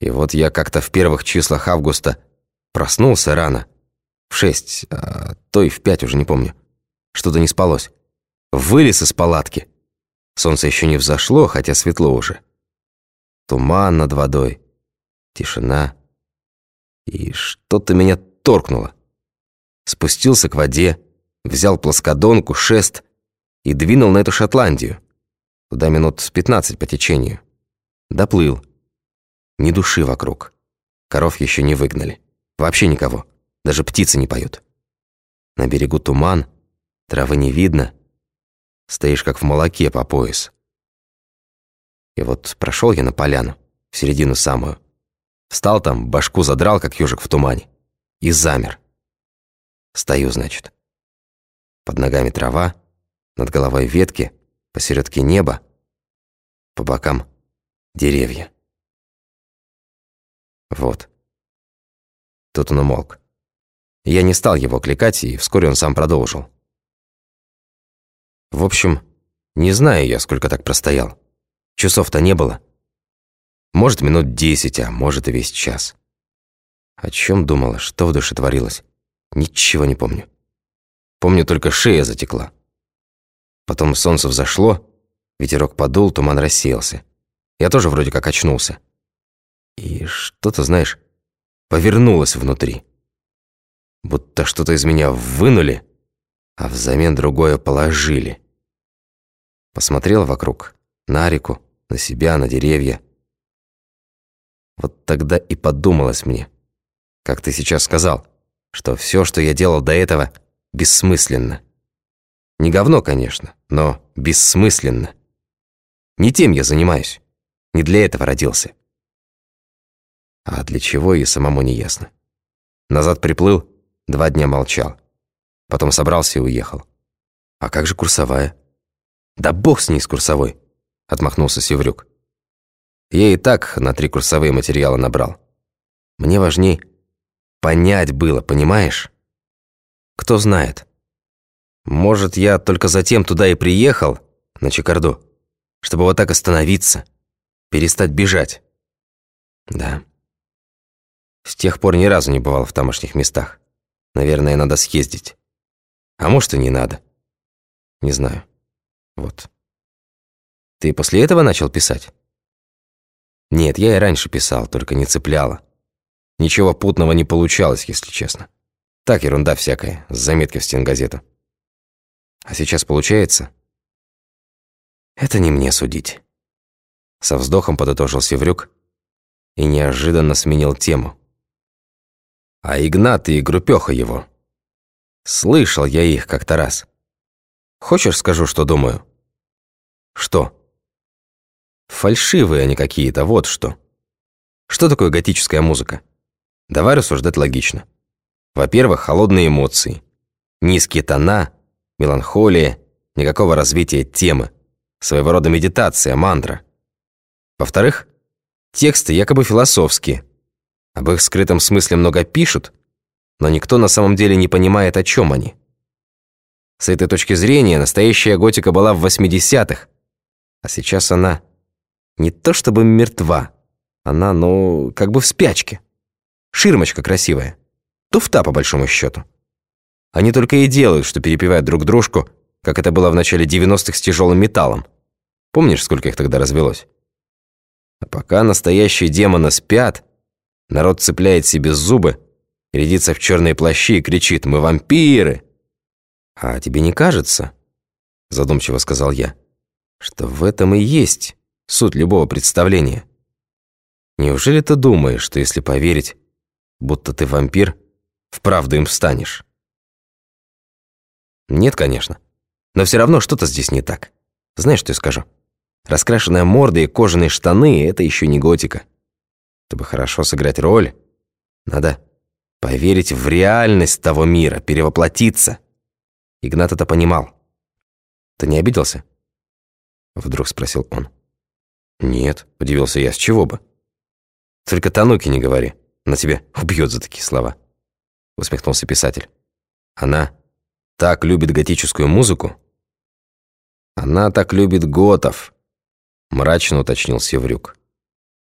И вот я как-то в первых числах августа проснулся рано. В шесть, а то и в пять, уже не помню. Что-то не спалось. Вылез из палатки. Солнце еще не взошло, хотя светло уже. Туман над водой. Тишина. И что-то меня торкнуло. Спустился к воде, взял плоскодонку, шест и двинул на эту Шотландию. Туда минут с пятнадцать по течению. Доплыл. Ни души вокруг. Коров еще не выгнали. Вообще никого. Даже птицы не поют. На берегу туман, травы не видно. Стоишь как в молоке по пояс. И вот прошел я на поляну, в середину самую. Встал там, башку задрал, как ежик в тумане. И замер. Стою, значит. Под ногами трава, над головой ветки, посередке неба, по бокам деревья. Вот. Тут он умолк. Я не стал его кликать, и вскоре он сам продолжил. В общем, не знаю я, сколько так простоял. Часов-то не было. Может, минут десять, а может и весь час. О чем думала, что в душе творилось? Ничего не помню. Помню, только шея затекла. Потом солнце взошло, ветерок подул, туман рассеялся. Я тоже вроде как очнулся. И что-то, знаешь, повернулось внутри. Будто что-то из меня вынули, а взамен другое положили. Посмотрел вокруг, на реку, на себя, на деревья. Вот тогда и подумалось мне, как ты сейчас сказал, что все, что я делал до этого, бессмысленно. Не говно, конечно, но бессмысленно. Не тем я занимаюсь, не для этого родился. А для чего и самому не ясно. Назад приплыл, два дня молчал. Потом собрался и уехал. А как же курсовая? Да бог с ней, с курсовой, отмахнулся Севрюк. Я и так на три курсовые материала набрал. Мне важней понять было, понимаешь? Кто знает. Может, я только затем туда и приехал, на Чикарду, чтобы вот так остановиться, перестать бежать. Да. С тех пор ни разу не бывал в тамошних местах. Наверное, надо съездить. А может, и не надо. Не знаю. Вот. Ты после этого начал писать? Нет, я и раньше писал, только не цепляло. Ничего путного не получалось, если честно. Так, ерунда всякая, с заметки в стенгазету. А сейчас получается? Это не мне судить. Со вздохом подытожил Севрюк и неожиданно сменил тему. А Игнат и группёха его. Слышал я их как-то раз. Хочешь, скажу, что думаю? Что? Фальшивые они какие-то, вот что. Что такое готическая музыка? Давай рассуждать логично. Во-первых, холодные эмоции. Низкие тона, меланхолия, никакого развития темы. Своего рода медитация, мантра. Во-вторых, тексты якобы философские, об их скрытом смысле много пишут, но никто на самом деле не понимает, о чем они. С этой точки зрения настоящая готика была в 80-х, а сейчас она не то чтобы мертва, она, ну, как бы в спячке. Ширмочка красивая. Туфта, по большому счету. Они только и делают, что перепевают друг дружку, как это было в начале 90-х с тяжелым металлом. Помнишь, сколько их тогда развелось? А пока настоящие демоны спят, Народ цепляет себе зубы, рядится в черные плащи и кричит «Мы вампиры!» «А тебе не кажется, — задумчиво сказал я, — что в этом и есть суть любого представления? Неужели ты думаешь, что если поверить, будто ты вампир, вправду им станешь?» Нет, конечно. Но все равно что-то здесь не так. Знаешь, что я скажу? Раскрашенная морда и кожаные штаны — это еще не готика. Чтобы хорошо сыграть роль, надо поверить в реальность того мира, перевоплотиться. Игнат это понимал. «Ты не обиделся?» Вдруг спросил он. «Нет», — удивился я, — «с чего бы?» «Только Тануки не говори, на тебя убьет за такие слова», — усмехнулся писатель. «Она так любит готическую музыку?» «Она так любит готов», — мрачно уточнил Севрюк.